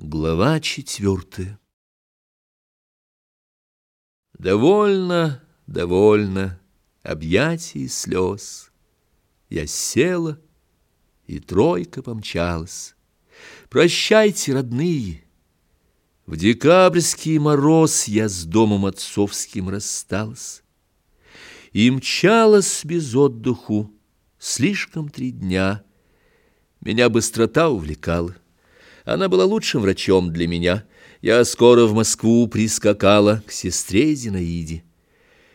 Глава четвертая Довольно, довольно объятий слез. Я села, и тройка помчалась. Прощайте, родные! В декабрьский мороз я с домом отцовским рассталась. И мчалась без отдыху слишком три дня. Меня быстрота увлекала. Она была лучшим врачом для меня. Я скоро в Москву прискакала к сестре Зинаиде.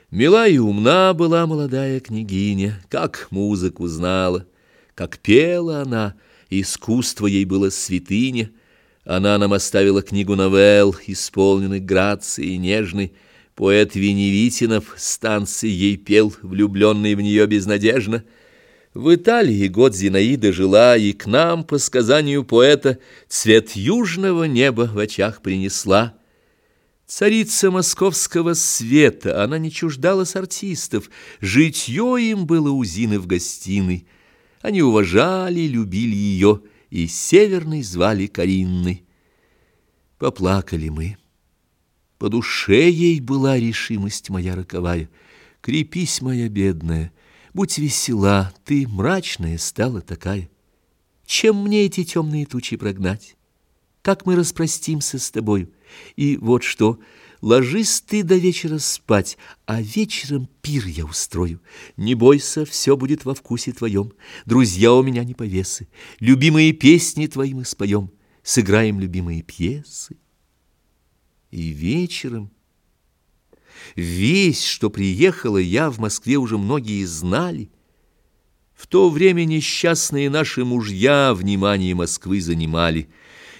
Мила и умна была молодая княгиня, как музыку знала, как пела она, искусство ей было святыня. Она нам оставила книгу новелл, исполненных грацией нежной. Поэт Веневитинов станции ей пел, влюбленный в нее безнадежно — в Италии год Зинаида жила, и к нам, по сказанию поэта, цвет южного неба в очах принесла. Царица московского света, она не чуждалась артистов, житье им было у Зины в гостиной. Они уважали, любили ее, и северной звали Каринной. Поплакали мы. По душе ей была решимость моя роковая. Крепись, моя бедная, — Будь весела, ты мрачная стала такая. Чем мне эти темные тучи прогнать? Как мы распростимся с тобою? И вот что, ложись ты до вечера спать, а вечером пир я устрою. Не бойся, все будет во вкусе твоем. Друзья у меня не повесы, любимые песни твои мы споем, сыграем любимые пьесы. И вечером Весь, что приехала я в Москве, уже многие знали. В то время несчастные наши мужья внимание Москвы занимали.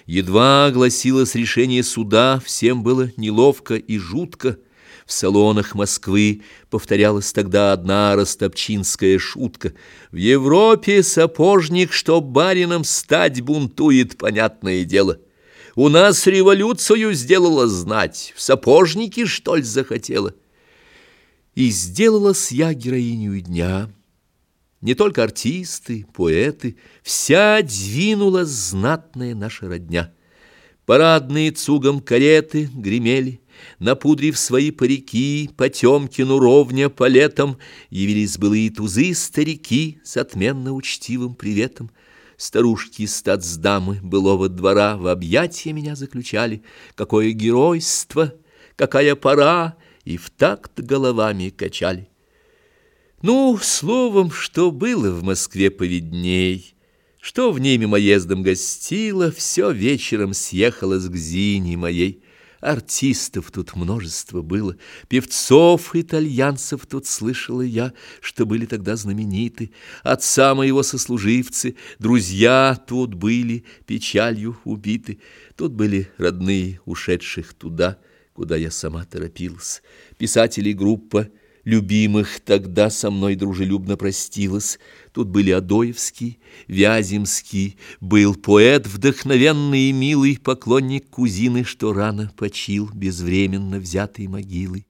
Едва огласилось решение суда, всем было неловко и жутко. В салонах Москвы повторялась тогда одна ростопчинская шутка. В Европе сапожник, что барином стать, бунтует, понятное дело. У нас революцию сделала знать, в сапожники, что ли, захотела. И сделалась я героиню дня. Не только артисты, поэты, вся двинула знатная наша родня. Парадные цугом кареты гремели, Напудрив свои парики, Потемкину ровня по летам, Явились былые тузы старики С отменно учтивым приветом. Старушки статсдамы былого двора в объятия меня заключали. Какое геройство, какая пора, и в такт головами качали. Ну, словом, что было в Москве поведней, что в ней мимоездом гостила, все вечером съехалось к Зине моей. Артистов тут множество было, певцов, итальянцев тут слышала я, что были тогда знамениты. Отца моего сослуживцы, друзья тут были, печалью убиты. Тут были родные, ушедших туда, куда я сама торопилась. Писатели группа — любимых тогда со мной дружелюбно простилась. Тут были Адоевский, Вяземский, был поэт вдохновенный и милый, поклонник кузины, что рано почил безвременно взятой могилой.